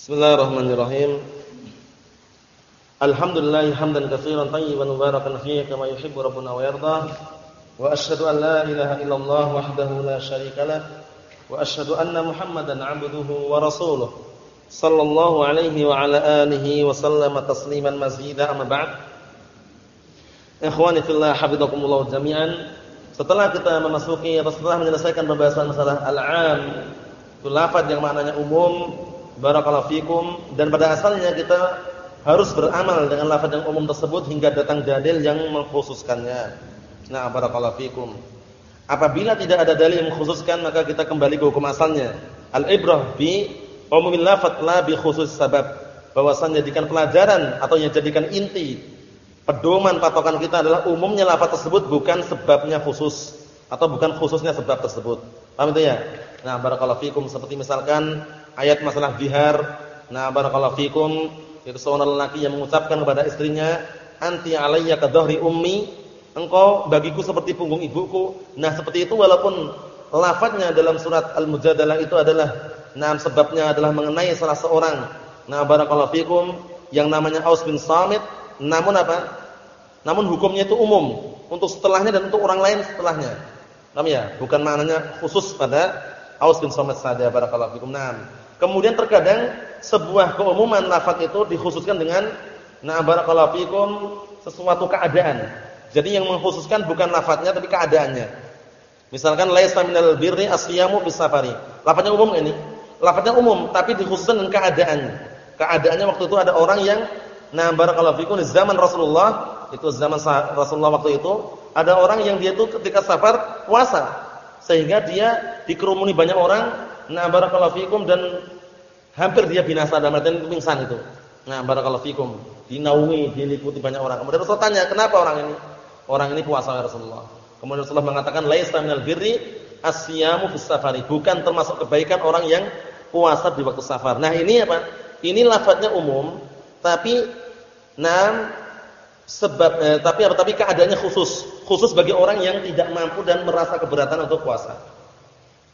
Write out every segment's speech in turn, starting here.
Bismillahirrahmanirrahim. Alhamdulillah hamdan katsiran tayyiban mubarakan fihi kama yuhibbu rabbuna wa yarda. Wa asyhadu an la ilaha illallah wahdahu la syarika lah wa asyhadu anna Muhammadan 'abduhu wa rasuluh. Sallallahu alaihi wa ala alihi wa sallama tasliman mazida amma ba'd. Ikhwani fillah hafizakumullah jami'an. Setelah kita memasuki atau setelah menyelesaikan pembahasan masalah al-'am, itu lafaz yang maknanya umum barakallahu fikum dan pada asalnya kita harus beramal dengan lafaz yang umum tersebut hingga datang dalil yang mengkhususkannya. Nah, barakallahu fikum. Apabila tidak ada dalil yang mengkhususkan maka kita kembali ke hukum asalnya. Al-ibrah bi umumil lafaz la bi khusus sabab. Bahwasannya jadikan pelajaran atau yang jadikan inti pedoman patokan kita adalah umumnya lafaz tersebut bukan sebabnya khusus atau bukan khususnya sebab tersebut. Paham itu ya? Nah, barakallahu fikum seperti misalkan ayat masalah bihar. Nah, barakallahu fikum, itu seorang lelaki yang mengucapkan kepada istrinya, "Anti alayya ka ummi." Engkau bagiku seperti punggung ibuku. Nah, seperti itu walaupun lafadznya dalam surat Al-Mujadalah itu adalah nah sebabnya adalah mengenai salah seorang. Nah, barakallahu fikum yang namanya Aus bin Samit, namun apa? Namun hukumnya itu umum untuk setelahnya dan untuk orang lain setelahnya. Paham ya? Bukan maknanya khusus pada Aus bin Samit saja barakallahu fikum. Nah, Kemudian terkadang sebuah keumuman lafaz itu dikhususkan dengan na barakallahu fikum sesuatu keadaan. Jadi yang mengkhususkan bukan lafaznya tapi keadaannya. Misalkan laisa minal birri asyamu bis safari. Lafaznya umum ini. Lafaznya umum tapi dikhususkan dengan keadaan. Keadaannya waktu itu ada orang yang na barakallahu fikum di zaman Rasulullah, itu zaman Rasulullah waktu itu, ada orang yang dia itu ketika safar puasa. Sehingga dia dikerumuni banyak orang Nah, barakallahu fikum dan hampir dia binasa dalam artian pingsan itu. Nah, barakallahu fikum. Dinaungi, diliputi banyak orang. Kemudian Rasul tanya, "Kenapa orang ini?" Orang ini puasa ya Rasulullah. Kemudian Rasulullah mengatakan, "Laisa minal birri asyamu fis safari." Bukan termasuk kebaikan orang yang puasa di waktu safar. Nah, ini apa? Ini lafadznya umum, tapi nah sebab eh, tapi apa? Tapi keadaannya khusus. Khusus bagi orang yang tidak mampu dan merasa keberatan untuk puasa.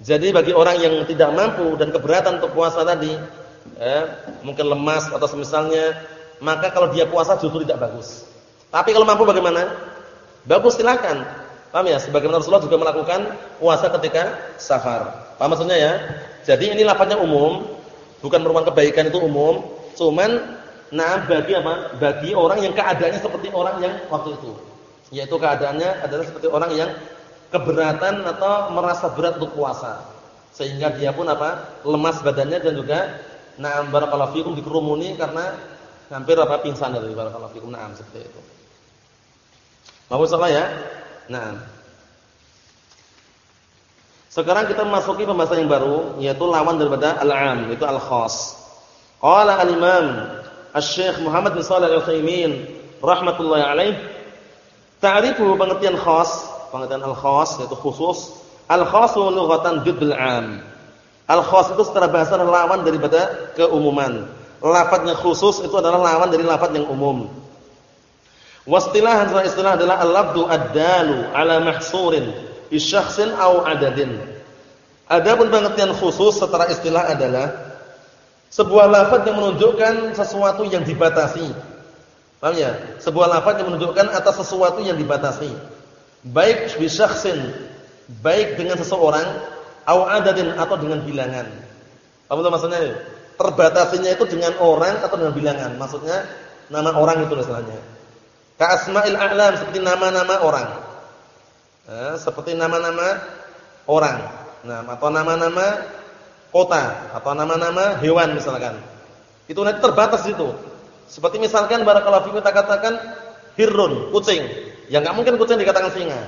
Jadi bagi orang yang tidak mampu dan keberatan untuk puasa tadi, eh, mungkin lemas atau semisalnya, maka kalau dia puasa justru tidak bagus. Tapi kalau mampu bagaimana? Bagus silakan. Paham ya? Sebagaimana Rasulullah juga melakukan puasa ketika safar. Paham maksudnya ya? Jadi ini lafaznya umum, bukan merupakan kebaikan itu umum, cuman nah bagi apa? Bagi orang yang keadaannya seperti orang yang waktu itu. Yaitu keadaannya adalah seperti orang yang keberatan atau merasa berat untuk puasa. Sehingga dia pun apa? lemas badannya dan juga na'am barakallahu fikum dikerumuni karena hampir apa pingsan dari barakallahu fikum na'am seperti itu. Mau salah ya? Nah. Sekarang kita memasuki pembahasan yang baru yaitu lawan daripada al-'am, itu al-khas. Qala al-Imam Muhammad bin Shalih Al-Utsaimin rahimatullah alaih ta'rifu pengertian khas pengertian al-khas yaitu khusus. Al-khasu lughatan bidul 'am. Al-khas itu secara bahasa adalah lawan daripada keumuman. Lafadznya khusus itu adalah lawan dari lafadz yang umum. Wastilahan istilah adalah al-lafdu ad-dalu ala mahsurin bi syakhsin aw adadin. Adapun pengertian khusus secara istilah adalah sebuah lafaz yang menunjukkan sesuatu yang dibatasi. Paham ya? Sebuah lafaz yang menunjukkan atas sesuatu yang dibatasi baik bi baik dengan seseorang au adadin atau dengan bilangan. Apa itu maksudnya ini? Terbatasinya itu dengan orang atau dengan bilangan. Maksudnya nama orang itu misalnya. Ka asma'il a'lam seperti nama-nama orang. Eh, seperti nama-nama orang. Nah, atau nama-nama kota atau nama-nama hewan misalkan. Itu nanti terbatas itu. Seperti misalkan barakallahu fikum kita katakan hirun, kucing. Ya enggak mungkin kucing dikatakan singa.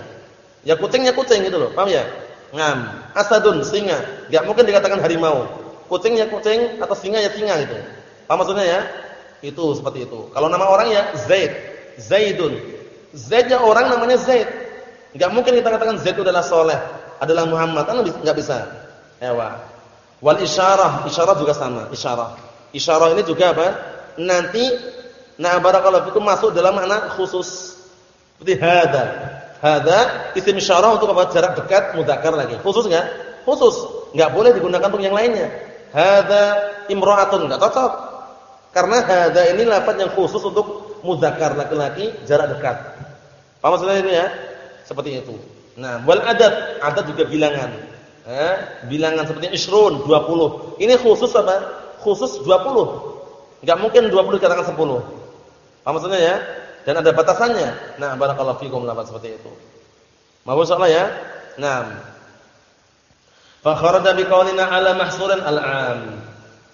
Ya kucingnya kucing gitu loh, paham ya? Ngam, asadun singa, enggak mungkin dikatakan harimau. Kucingnya kucing atau singa ya singa gitu. Paham maksudnya ya? Itu seperti itu. Kalau nama orang ya Zaid, Zaidun. Zaidnya orang namanya Zaid. Enggak mungkin kita katakan Zaid adalah soleh, adalah Muhammad, kan enggak bisa. Ewa. Wal isyarah, isyarah juga sama, isyarah. Isyarah ini juga apa? Nanti nah barakallahu fikum masuk dalam makna khusus. Seperti hada. Hada isim isyarah untuk apa? Jarak dekat mudzakkar lagi. Khusus enggak? Khusus. Enggak boleh digunakan untuk yang lainnya. hadza imra'atun enggak cocok. Karena hadza ini lafaz yang khusus untuk muzakkar laki-laki jarak dekat. Paham maksudnya ini ya? Seperti itu. Nah, wal adad, adad juga bilangan. Eh, bilangan seperti isrun 20. Ini khusus apa? Khusus 20. Enggak mungkin 20 dikatakan 10. Paham maksudnya ya? Dan ada batasannya. Nah, barakallahu fikum lafaz seperti itu. Mau salah ya? Nah. Fa kharaja biqaulina ala mahsuran al-'am.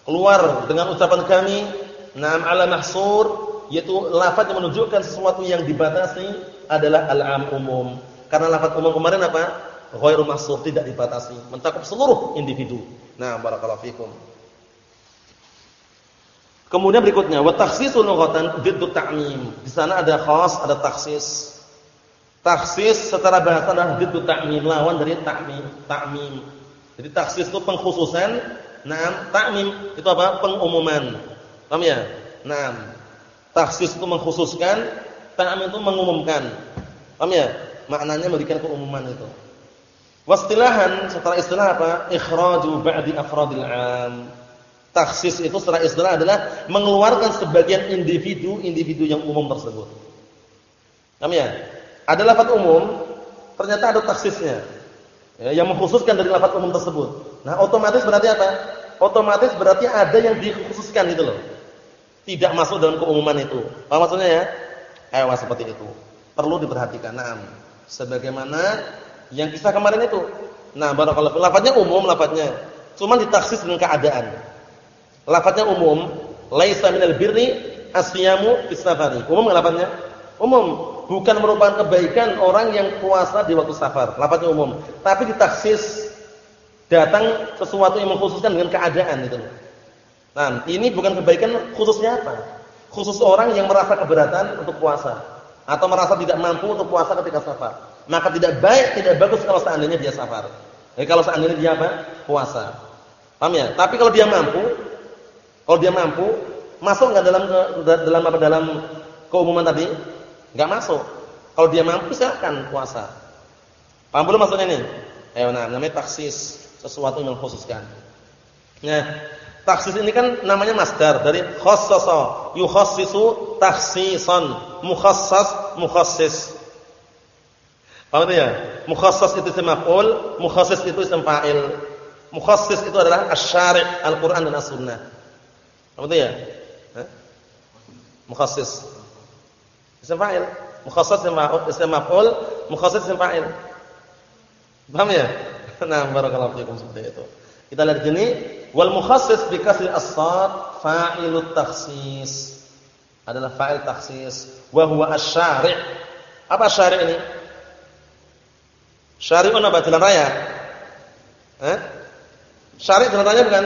Keluar dengan ucapan kami, na'am ala mahsur, yaitu lafaz yang menunjukkan sesuatu yang dibatasi adalah al-'am umum. Karena lafaz umum kemarin apa? Ghairu mahsur, tidak dibatasi, mencakup seluruh individu. Nah, barakallahu fikum. Kemudian berikutnya wa takhsisul lughatan diddu ta'mim. Di sana ada khas, ada takhsis. Takhsis secara bahasa adalah diddu ta'mim, lawan dari ta'mim, ta'mim. Jadi takhsis itu pengkhususan, nah ta'mim itu apa? Pengumuman. Paham ya? Nah, takhsis itu mengkhususkan, ta'mim itu mengumumkan. Paham ya? Maknanya memberikan keumuman itu. Wastilahan secara istilah apa? Ikhraju ba'di afradil 'am. Takhsis itu secara istilah adalah mengeluarkan sebagian individu-individu yang umum tersebut. Paham ya? Ada lafaz umum, ternyata ada takhsisnya ya, yang mengkhususkan dari lafaz umum tersebut. Nah, otomatis berarti apa? Otomatis berarti ada yang dikhususkan gitu loh. Tidak masuk dalam keumuman itu. Apa maksudnya ya? Ayo seperti itu. Perlu diperhatikan. Nah, sebagaimana yang kisah kemarin itu. Nah, barakallahu lafaznya umum lafaznya. Cuma ditaksis dengan keadaan. Lafaznya umum, laisa minal birri asyamu fis. Umum lafaznya? Umum bukan merupakan kebaikan orang yang puasa di waktu safar. Lafaznya umum. Tapi ditaksis datang sesuatu yang mengkhususkan dengan keadaan itu. Nah, ini bukan kebaikan khususnya apa? Khusus orang yang merasa keberatan untuk puasa atau merasa tidak mampu untuk puasa ketika safar. Maka tidak baik, tidak bagus kalau seandainya dia safar. Jadi kalau seandainya dia apa? Puasa. Paham ya? Tapi kalau dia mampu, kalau dia mampu, masuk enggak dalam dalam apa dalam keumuman tadi? Enggak masuk. Kalau dia mampu silakan puasa. Paham belum maksudnya ini? Ayo nah, namanya taksis, sesuatu yang mengkhususkan. Nah, taksis ini kan namanya masdar dari khassasa, yukhassisu takhsisan, mukhassas, mukhassis. Paham ya? Mukhassas itu isim maf'ul, mukhassis itu isim fa'il. Mukhassis itu adalah asy-syari' Al-Qur'an dan As-Sunnah. Ya? Mukhassis. Isim fa'il. Mukhassas isim maf'ul, mukhassas isim fa'il. Paham ya? Nah, barakallahu fiikum seperti itu. Kita lihat sini, wal mukhassis bi kasri as-sad fa'ilut takhsis. Adalah fa'il takhsis wa huwa asy-syari'. Apa syari' ini? Syari'un apa jalan raya? Eh? Syari' jalan raya bukan?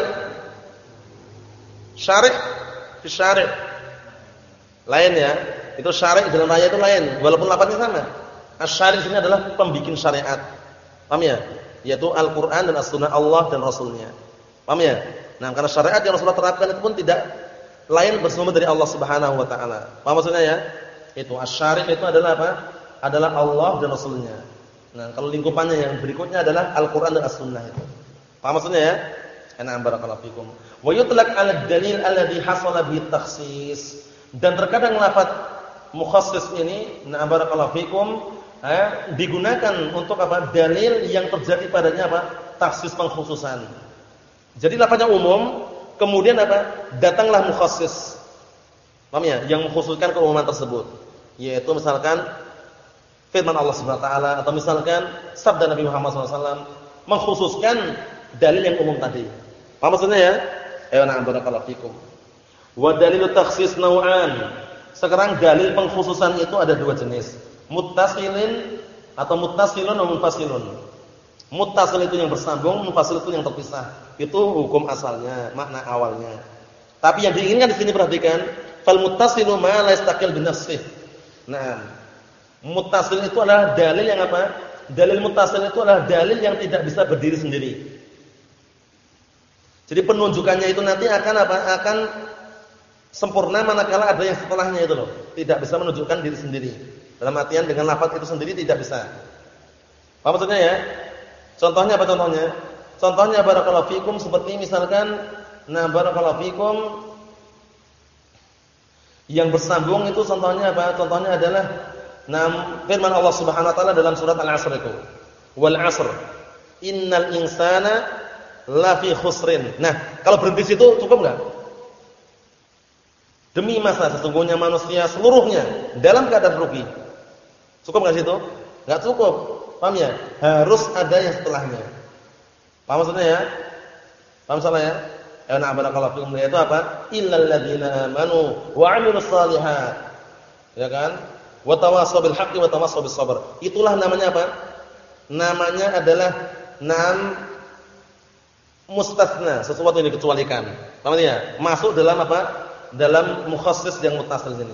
Syari' fi syari' lain ya. Itu syari' jalan raya itu lain, walaupun lapatnya sama. Asy-syari' sini adalah pembikin syariat. Paham ya? Yaitu Al-Qur'an dan As-Sunnah Allah dan Rasulnya. Paham ya? Nah, karena syariat yang Rasulullah terapkan itu pun tidak lain bersumber dari Allah Subhanahu wa taala. Paham maksudnya ya? Itu asy-syari' itu adalah apa? Adalah Allah dan Rasulnya. Nah, kalau lingkupannya yang berikutnya adalah Al-Qur'an dan As-Sunnah itu. Paham maksudnya ya? Ana barakallahu fikum. Wa yutlaq 'ala dalil alladhi hasala bihi takhsis. Dan terkadang lafaz mukhassis ini na barakallahu fikum eh, digunakan untuk apa? Dalil yang terjadi padanya apa? Taksis pengkhususan. Jadi lafaznya umum, kemudian apa? Datanglah mukhassis. Paham ya? Yang mengkhususkan keumuman tersebut. Yaitu misalkan firman Allah Subhanahu wa taala atau misalkan sabda Nabi Muhammad SAW mengkhususkan dalil yang umum tadi. Paham maksudnya ya? Ayo na'am barakallahu fikum. Wa dalilu takhsis naw'an. Sekarang dalil pengkhususan itu ada dua jenis. Muttasilin atau muttasilun atau munfasilun. Muttasil itu yang bersambung, munfasil itu yang terpisah. Itu hukum asalnya, makna awalnya. Tapi yang diinginkan di sini perhatikan, fal muttasilu ma la bi Nah, muttasil itu adalah dalil yang apa? Dalil muttasil itu adalah dalil yang tidak bisa berdiri sendiri. Jadi penunjukannya itu nanti akan apa? Akan sempurna manakala ada yang setelahnya itu loh. Tidak bisa menunjukkan diri sendiri. Dalam artian dengan lafaz itu sendiri tidak bisa. Apa maksudnya ya? Contohnya apa contohnya? Contohnya barakallahu fikum seperti misalkan Nah, barakallahu fikum yang bersambung itu contohnya apa? Contohnya adalah nah, firman Allah Subhanahu wa taala dalam surat Al-Asr itu. Wal 'asr. Innal insana lafi khusrin. Nah, kalau berhenti situ cukup enggak? Demi masa sesungguhnya manusia seluruhnya dalam keadaan rugi. Cukup enggak situ? Enggak cukup. Paham ya? Harus ada yang setelahnya. Paham maksudnya ya? Paham salah ya? Ya barakallahu fikum itu apa? Illal ladzina amanu wa 'amilus shalihat. Ya kan? Wa tawassaw bil haqqi wa tawassaw bis sabr. Itulah namanya apa? Namanya adalah nam mustasna, sesuatu yang dikecualikan. Paham ya? Masuk dalam apa? Dalam mukhassis yang muttasil ini.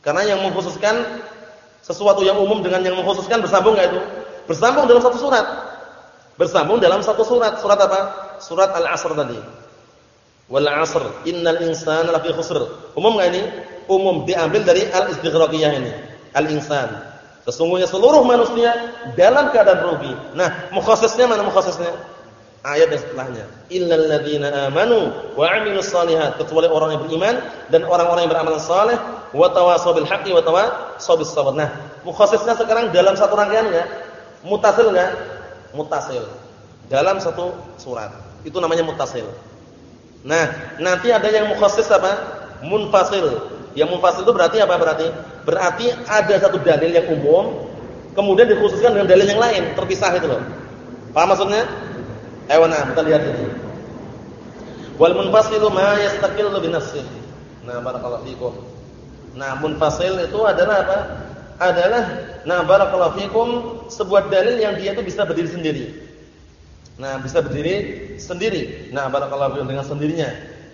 Karena yang mengkhususkan sesuatu yang umum dengan yang mengkhususkan bersambung enggak itu? Bersambung dalam satu surat. Bersambung dalam satu surat. Surat apa? Surat Al-Asr tadi. Wal 'asr innal insana lafi khusr. Umum enggak ini? Umum diambil dari al-istighraqiyah ini. Al-insan. Sesungguhnya seluruh manusia dalam keadaan rugi. Nah, mukhassisnya mana mukhassisnya? Ayat yang setelahnya. Illal ladzina amanu wa 'amilus shalihat. Kecuali orang yang beriman dan orang-orang yang beramal saleh wa tawassaw bil haqqi wa tawassaw bis sabr. Nah, mukhassisnya sekarang dalam satu rangkaian enggak? Mutasil enggak? Mutasil. Dalam satu surat. Itu namanya mutasil. Nah, nanti ada yang mukhassis apa? Munfasil. Yang munfasil itu berarti apa berarti? Berarti ada satu dalil yang umum kemudian dikhususkan dengan dalil yang lain, terpisah itu loh. Paham maksudnya? Ayo nah, kita lihat ini. Wal munfasilu ma yastaqillu bi nafsihi. Nah, barakallahu fikum. Nah, munfasil itu adalah apa? Adalah nah barakallahu fikum sebuah dalil yang dia itu bisa berdiri sendiri. Nah, bisa berdiri sendiri. Nah, barakallahu fiikum dengan sendirinya.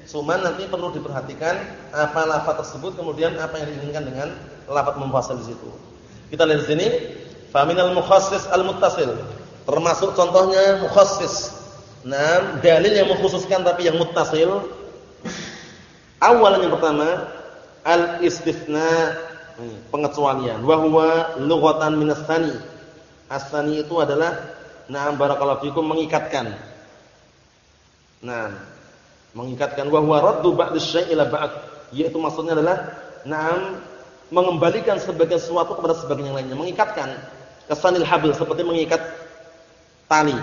Cuma nanti perlu diperhatikan apa lafaz tersebut kemudian apa yang diinginkan dengan lafaz munfasil di situ. Kita lihat di sini, faminal mukhassis al-muttasil. Termasuk contohnya mukhassis. Nah, dalil yang mengkhususkan tapi yang muttasil. Awalan yang pertama, al-istitsna, pengecualian. Wa huwa lughatan min as-sani. As-sani itu adalah Naam barakallahu fikum mengikatkan. Nah, mengikatkan wa huwa raddu ba'd syai' ila ba'd, yaitu maksudnya adalah naam mengembalikan sebagian sesuatu kepada sebagian yang lainnya, mengikatkan kesanil habil seperti mengikat tali.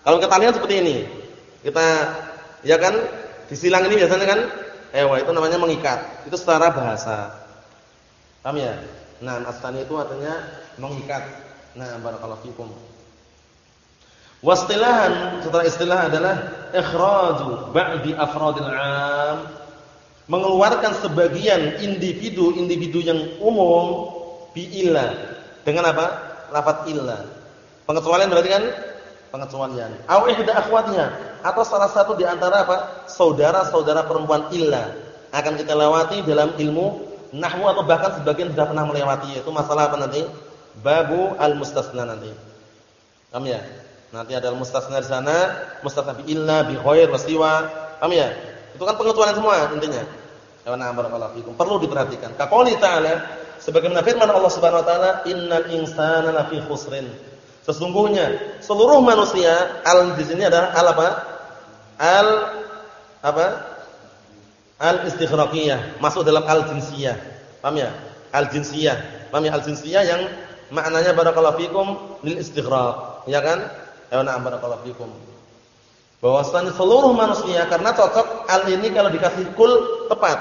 Kalau ketalian seperti ini. Kita ya kan disilang ini biasanya kan ewa itu namanya mengikat. Itu secara bahasa. Paham ya? Nah, asani itu artinya mengikat. Nah, barakallahu fikum. Wastilahan setelah istilah adalah ikhraju ba'di afradil 'am mengeluarkan sebagian individu-individu yang umum bi illa dengan apa? lafaz illa. Pengecualian berarti kan pengecualian. Au ihda akhwatiha atau salah satu di antara apa? saudara-saudara perempuan illa akan kita lewati dalam ilmu nahwu atau bahkan sebagian sudah pernah melewati yaitu masalah apa nanti? Babu al-mustasna nanti. Paham ya? Nanti ada mustasna di sana, mustasna bi illa bi khair wasiwa. Paham ya? Itu kan pengecualian semua intinya. Ya nah barakallahu fikum. Perlu diperhatikan. Kaqouli ta'ala sebagaimana firman Allah Subhanahu wa taala, "Innal insana lafi khusrin." Sesungguhnya seluruh manusia al di sini adalah al apa? Al apa? Al istighraqiyah, masuk dalam al jinsiyah. Paham ya? Al jinsiyah. Paham ya al jinsiyah yang maknanya barakallahu fikum lil istighraq, ya kan? Ya na'am barakallahu fikum. Bahwasanya seluruh manusia karena cocok al ini kalau dikasih kul tepat.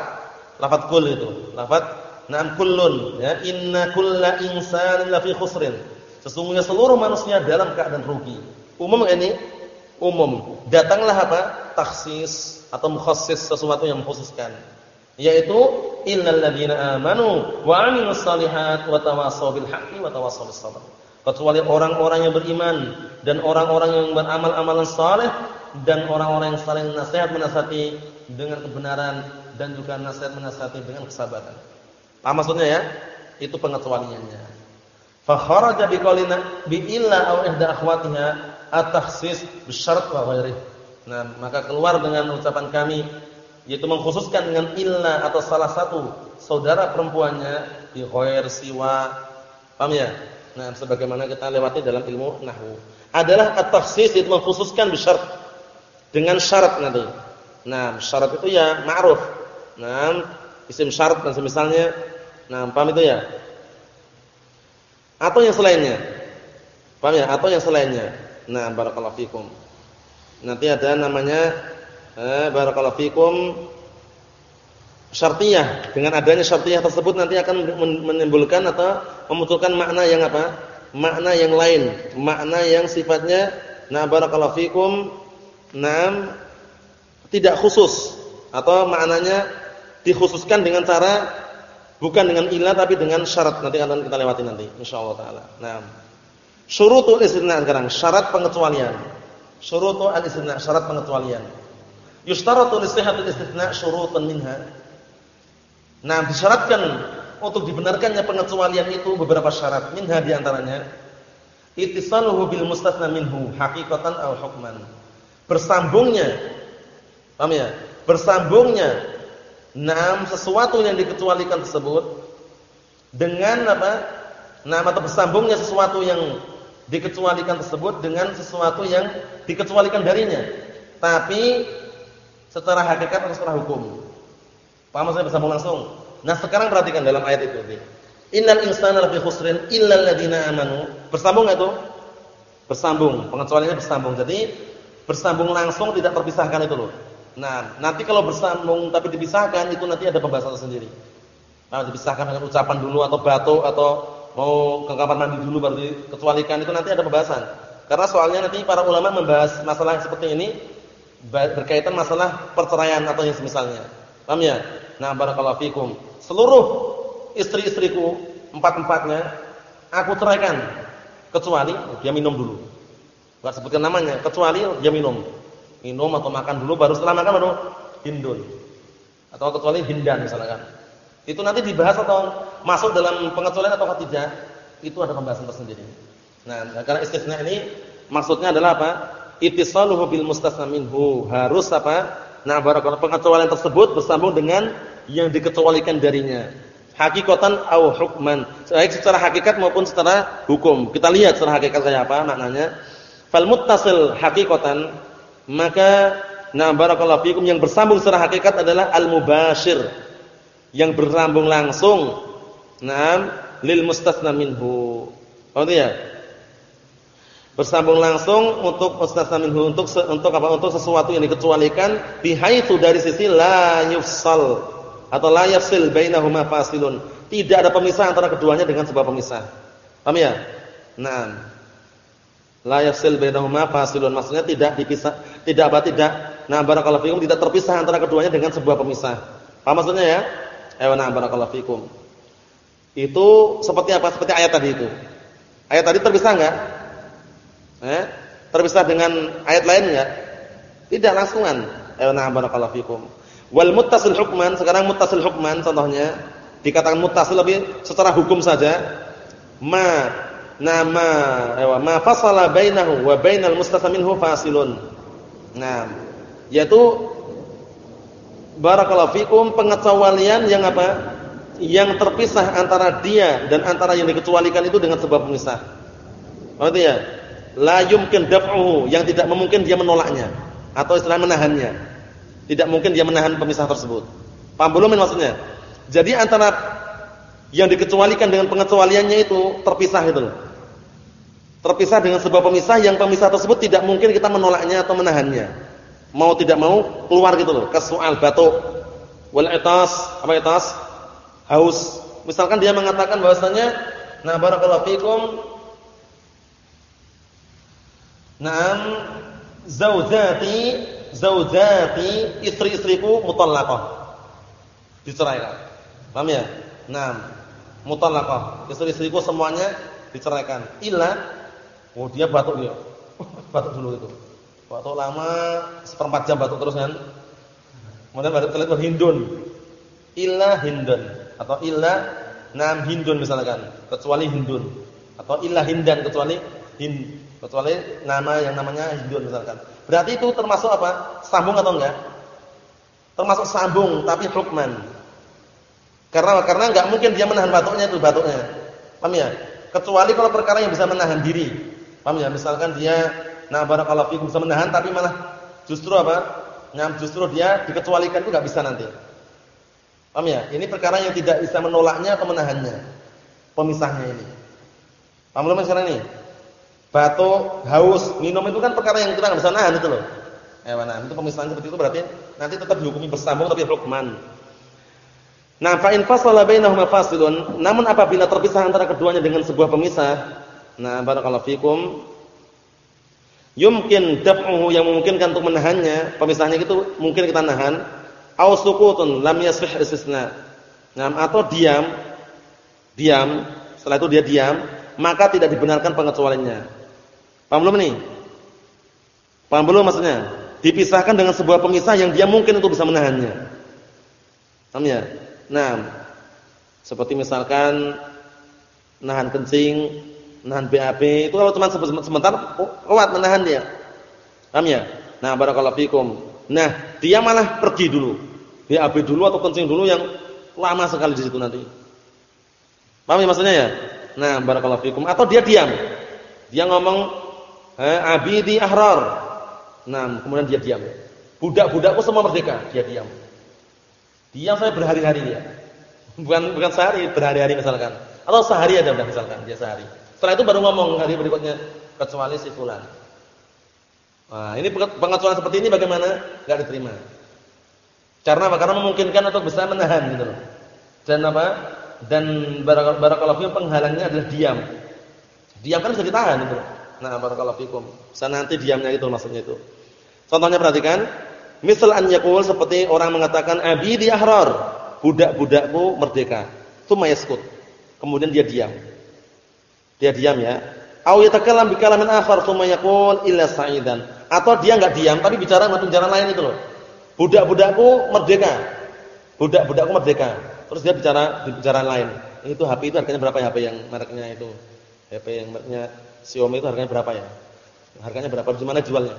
Lafaz kul itu. Lafaz na'am kullun ya inna kulla insanin lafi khusrin. Sesungguhnya seluruh manusia dalam keadaan rugi. Umum ini umum. Datanglah apa? Taksis atau mukhassis sesuatu yang mengkhususkan. Yaitu innal ladzina amanu wa 'amilus shalihat wa tawassaw bil haqqi wa tawassaw bis sabr kecuali orang-orang yang beriman dan orang-orang yang beramal amalan saleh dan orang-orang yang saling nasihat menasihati dengan kebenaran dan juga nasihat menasihati dengan kesabaran. Apa maksudnya ya? Itu pengecualiannya. Fa kharaja biqaulina bi illa aw ihda akhwatiha at-takhsis bisyarat wa ghairi. Nah, maka keluar dengan ucapan kami yaitu mengkhususkan dengan illa atau salah satu saudara perempuannya di ghair siwa. Paham ya? Nah, sebagaimana kita lewati dalam ilmu nahwu. Adalah at-takhsis itu mengkhususkan bisyarat dengan syarat nanti. Nah, syarat itu ya ma'ruf. Nah, isim syarat dan semisalnya. Nah, paham itu ya? Atau yang selainnya. Paham ya? Atau yang selainnya. Nah, barakallahu fikum. Nanti ada namanya eh, barakallahu fikum syartiyah. Dengan adanya syartiyah tersebut nanti akan menimbulkan atau memunculkan makna yang apa? Makna yang lain, makna yang sifatnya na barakallahu fikum nam tidak khusus atau maknanya dikhususkan dengan cara bukan dengan ilah tapi dengan syarat nanti akan kita lewati nanti insyaallah taala. Naam. Syurutul istisna sekarang, syarat pengecualian. Syurutul istisna, syarat pengecualian. Yushtaratu li sihhatil syurutun minha. Nah, disyaratkan untuk dibenarkannya pengecualian itu beberapa syarat. Minha di antaranya ittisaluhu bil mustatsna minhu haqiqatan aw hukman. Bersambungnya Paham ya? Bersambungnya nam sesuatu yang dikecualikan tersebut dengan apa? Nam atau bersambungnya sesuatu yang dikecualikan tersebut dengan sesuatu yang dikecualikan darinya. Tapi secara hakikat atau secara hukum. Paham saya bersambung langsung? Nah, sekarang perhatikan dalam ayat itu. Innal insana lafi khusrin illa alladziina amanu. Bersambung enggak tuh? Bersambung. Pengecualiannya bersambung. Jadi bersambung langsung tidak terpisahkan itu loh. Nah, nanti kalau bersambung tapi dipisahkan itu nanti ada pembahasan sendiri. Nah, dipisahkan dengan ucapan dulu atau batuk atau mau ke kamar mandi dulu baru dikecualikan itu nanti ada pembahasan. Karena soalnya nanti para ulama membahas masalah seperti ini berkaitan masalah perceraian atau yang semisalnya. Paham ya? Nah, barakallahu fikum. Seluruh istri-istriku empat-empatnya aku ceraikan kecuali dia minum dulu. Enggak sebutkan namanya, kecuali dia minum minum atau makan dulu baru setelah makan baru hindun. Atau kecuali hindan misalkan. Itu nanti dibahas atau masuk dalam pengecualian atau tidak, itu ada pembahasan tersendiri. Nah, karena istisna ini maksudnya adalah apa? Ittisaluhu bil mustasna minhu. Harus apa? Nah, barakallahu pengecualian tersebut bersambung dengan yang dikecualikan darinya. Hakikatan au hukman. Baik secara hakikat maupun secara hukum. Kita lihat secara hakikat kayak apa maknanya. Fal muttasil hakikatan maka nah barakallahu fikum yang bersambung secara hakikat adalah al-mubashir yang bersambung langsung. Nah lil mustasna minhu. Oh ya? Bersambung langsung untuk mustasna minhu untuk untuk apa? Untuk sesuatu yang dikecualikan bihaitsu dari sisi la yufsal atau la yafsil bainahuma fasilun. Tidak ada pemisah antara keduanya dengan sebuah pemisah. Paham ya? Nah La yafsil bainahuma fasilun. Maksudnya tidak dipisah, tidak apa tidak. Nah, barakallahu fikum tidak terpisah antara keduanya dengan sebuah pemisah. Paham maksudnya ya? Ayo nah barakallahu fikum. Itu seperti apa? Seperti ayat tadi itu. Ayat tadi terpisah enggak? Eh? Terpisah dengan ayat lain enggak? Tidak langsungan. Ayo nah barakallahu fikum. Wal muttasil hukman, sekarang muttasil hukman contohnya dikatakan muttasil lebih secara hukum saja. Ma nama ewa ma fasala bainahu wa bainal mustafa minhu fasilun. Nah, yaitu barakallahu fikum pengecualian yang apa? Yang terpisah antara dia dan antara yang dikecualikan itu dengan sebab pemisah. Maksudnya ya? La yumkin daf'uhu, yang tidak memungkin dia menolaknya atau istilah menahannya. Tidak mungkin dia menahan pemisah tersebut. Paham belum maksudnya? Jadi antara yang dikecualikan dengan pengecualiannya itu terpisah itu loh terpisah dengan sebuah pemisah yang pemisah tersebut tidak mungkin kita menolaknya atau menahannya. Mau tidak mau keluar gitu loh. Kasual batuk wal itas, apa itas? Haus. Misalkan dia mengatakan bahwasanya na barakallahu fikum Naam zaujati zaujati istri-istriku mutallaqah. Diceraikan. Paham ya? Naam. Mutallaqah. Istri-istriku semuanya diceraikan. Illa Oh dia batuk dia. batuk dulu itu. Batuk lama seperempat jam batuk terus kan. Kemudian baru terlihat hindun. Illa hindun atau illa nam hindun misalkan, kecuali hindun atau illa hindan kecuali hin kecuali nama yang namanya hindun misalkan. Berarti itu termasuk apa? Sambung atau enggak? Termasuk sambung tapi hukman. Karena karena enggak mungkin dia menahan batuknya itu batuknya. Paham ya? Kecuali kalau perkara yang bisa menahan diri. Paham ya? Misalkan dia nah barakallahu fikum bisa menahan tapi malah justru apa? Nah, justru dia dikecualikan itu enggak bisa nanti. Paham ya? Ini perkara yang tidak bisa menolaknya atau menahannya. Pemisahnya ini. Paham belum sekarang ini? Batuk, haus, minum itu kan perkara yang kita enggak bisa nahan itu loh. Eh, mana? Itu pemisahan seperti itu berarti nanti tetap dihukumi bersambung tapi hukman. Nah, fa in fasala bainahuma fasilun, namun apabila terpisah antara keduanya dengan sebuah pemisah, nah barakallahu fikum, yumkin daf'uhu yang memungkinkan untuk menahannya, pemisahnya itu mungkin kita nahan, au sukutun lam yasih istisna. Nah, atau diam, diam, setelah itu dia diam, maka tidak dibenarkan pengecualiannya. Paham belum nih? Paham belum maksudnya? Dipisahkan dengan sebuah pemisah yang dia mungkin untuk bisa menahannya. Paham ya? Nah, seperti misalkan nahan kencing, nahan BAB, itu kalau cuma sebentar kuat menahan dia. Paham ya? Nah, barakallahu fikum. Nah, dia malah pergi dulu. BAB dulu atau kencing dulu yang lama sekali di situ nanti. Paham ya maksudnya ya? Nah, barakallahu fikum atau dia diam. Dia ngomong eh, abidi ahrar. Nah, kemudian dia diam. Budak-budakku semua merdeka, dia diam. Diam saya berhari-hari dia. Bukan bukan sehari, berhari-hari misalkan. Atau sehari udah misalkan, dia sehari. Setelah itu baru ngomong hari berikutnya kecuali si fulan. Nah, ini pengecualian seperti ini bagaimana? Enggak diterima. Karena apa? Karena memungkinkan untuk bisa menahan gitu loh. Dan apa? Dan barakallahu fikum penghalangnya adalah diam. Diam kan bisa ditahan itu. Nah, barakallahu fikum. Bisa nanti diamnya itu maksudnya itu. Contohnya perhatikan, Misal an yaqul seperti orang mengatakan abidi ahrar, budak-budakku merdeka. Tsumma yaskut. Kemudian dia diam. Dia diam ya. Au yatakallam bi kalamin akhar tsumma yaqul illa sa'idan. Atau dia enggak diam tapi bicara dengan pembicaraan lain itu loh. Budak-budakku merdeka. Budak-budakku merdeka. Terus dia bicara di bicara lain. Itu HP itu harganya berapa ya HP yang mereknya itu? HP yang mereknya Xiaomi itu harganya berapa ya? Harganya berapa? Di mana jualnya?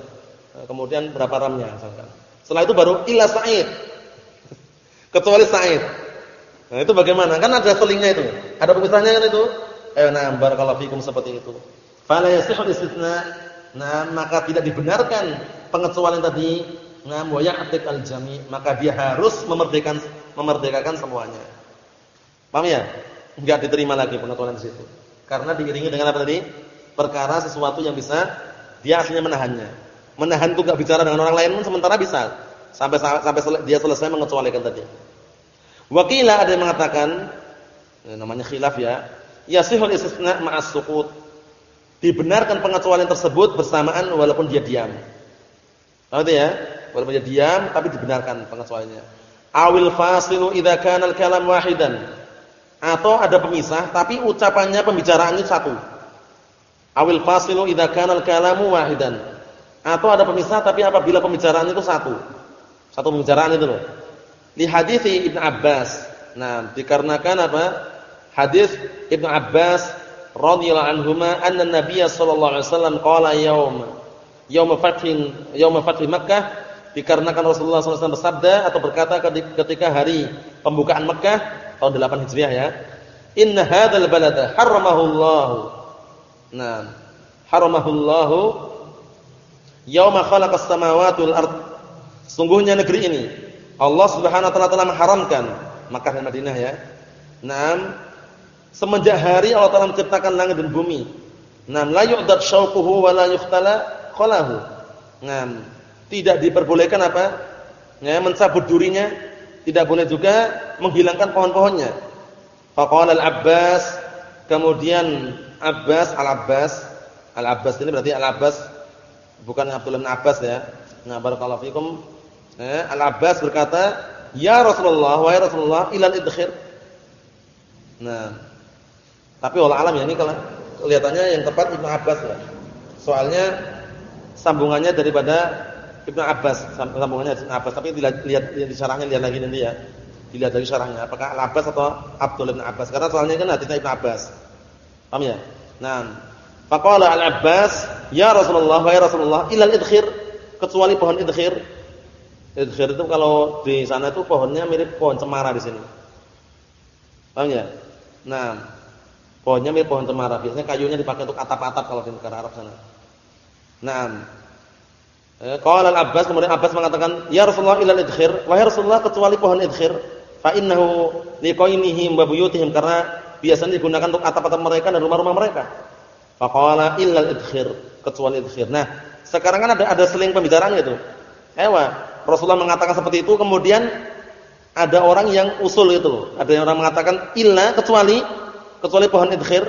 Kemudian berapa RAM-nya misalkan. Setelah itu baru ila Sa'id. Kecuali Sa'id. Nah, itu bagaimana? Kan ada selingnya itu. Ada pemisahnya kan itu? Eh, nah, barakallahu fikum seperti itu. Fala yasihhu istitsna. Nah, maka tidak dibenarkan pengecualian tadi. Nah, wa ya'tik al-jami', maka dia harus memerdekakan memerdekakan semuanya. Paham ya? Enggak diterima lagi pengecualian di situ. Karena diiringi dengan apa tadi? Perkara sesuatu yang bisa dia aslinya menahannya. Menahan itu enggak bicara dengan orang lain sementara bisa. Sampai sampai dia selesai mengecualikan tadi. Wakilah ada yang mengatakan namanya khilaf ya. Yasihul istisna ma'as sukut. Dibenarkan pengecualian tersebut bersamaan walaupun dia diam. Paham ya? Walaupun dia diam tapi dibenarkan pengecualiannya. Awil fasilu idza kana al-kalam wahidan. Atau ada pemisah tapi ucapannya pembicaraannya satu. Awil fasilu idza kana al-kalamu wahidan. Atau ada pemisah tapi apabila pembicaraan itu satu. Satu pembicaraan itu loh. Di hadis Ibnu Abbas. Nah, dikarenakan apa? Hadis Ibnu Abbas radhiyallahu anhuma anna Nabiy sallallahu alaihi wasallam qala yaum yaum fathin yaum fathi Makkah dikarenakan Rasulullah SAW bersabda atau berkata ketika hari pembukaan Makkah tahun 8 Hijriah ya. Inna hadzal balada haramahu Allah. Nah, haramahu Allah yauma khalaqas samawati wal ard. Sungguhnya negeri ini Allah Subhanahu wa taala telah mengharamkan Makkah dan Madinah ya. Naam semenjak hari Allah Taala menciptakan langit dan bumi. Naam la yu'dad syauquhu wa la yukhtala khalahu. Naam tidak diperbolehkan apa? Ya, mencabut durinya, tidak boleh juga menghilangkan pohon-pohonnya. Faqala al-Abbas, kemudian Abbas al-Abbas, al-Abbas ini berarti al-Abbas bukan Abdullah bin Abbas ya. Nah, barakallahu fikum. Eh, Al-Abbas berkata, "Ya Rasulullah, wahai Rasulullah, ilal idkhir." Nah, tapi wala alam ya ini kalau kelihatannya yang tepat Ibnu Abbas ya. Soalnya sambungannya daripada Ibnu Abbas, sambungannya Ibnu Abbas, tapi dilihat lihat, lihat di syarahnya lihat lagi nanti ya. Dilihat dari syarahnya apakah Al-Abbas atau Abdullah bin Abbas. Karena soalnya kan hadisnya Ibnu Abbas. Paham ya? Nah, Faqala Al-Abbas, "Ya Rasulullah, ya Rasulullah, ilal idkhir." Kecuali pohon idkhir. Idkhir itu kalau di sana itu pohonnya mirip pohon cemara di sini. Paham ya? Nah, pohonnya mirip pohon cemara. Biasanya kayunya dipakai untuk atap-atap kalau di negara Arab sana. Nah, Eh, qala al-Abbas kemudian Abbas mengatakan, "Ya Rasulullah ilal idkhir." Wahai Rasulullah kecuali pohon idkhir. Fa innahu liqainihim wa buyutihim karena biasanya digunakan untuk atap-atap mereka dan rumah-rumah mereka. Faqala illal idkhir, kecuali idkhir. Nah, sekarang kan ada ada seling pembicaraan gitu. Ewa, Rasulullah mengatakan seperti itu kemudian ada orang yang usul itu. Ada yang orang mengatakan illa kecuali kecuali pohon idkhir.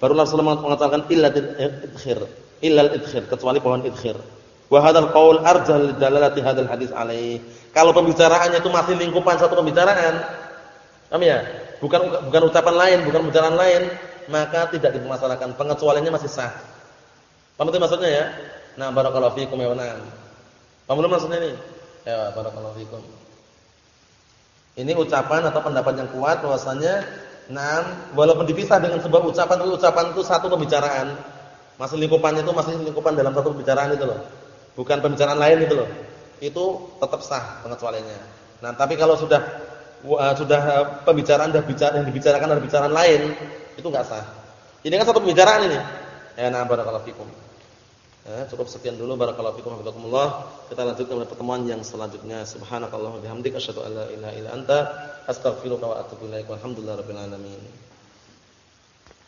Baru Rasulullah mengatakan illa idkhir. Illal idkhir, kecuali pohon idkhir. Wa hadzal qaul arjal dalalati hadzal hadis alaih. Kalau pembicaraannya itu masih lingkupan satu pembicaraan, paham ya? Bukan bukan ucapan lain, bukan pembicaraan lain, maka tidak dipermasalahkan. Pengecualiannya masih sah. Paham itu maksudnya ya? Nah, barakallahu fiikum ya wanam. Paham maksudnya ini? Ya, barakallahu fiikum. Ini ucapan atau pendapat yang kuat bahwasanya nah, walaupun dipisah dengan sebuah ucapan, tapi ucapan itu satu pembicaraan. Masih lingkupannya itu masih lingkupan dalam satu pembicaraan itu loh bukan pembicaraan lain itu loh. Itu tetap sah pengecualiannya. Nah, tapi kalau sudah uh, sudah uh, pembicaraan dah bicara yang dibicarakan dari pembicaraan lain, itu enggak sah. Ini kan satu pembicaraan ini. Ya, nah barakallahu fikum. Ya, cukup sekian dulu barakallahu fikum hafizakumullah. Kita lanjutkan pada pertemuan yang selanjutnya. Subhanakallahumma bihamdika asyhadu an la ilaha illa anta astaghfiruka wa atubu ilaik. Walhamdulillahirabbil alamin.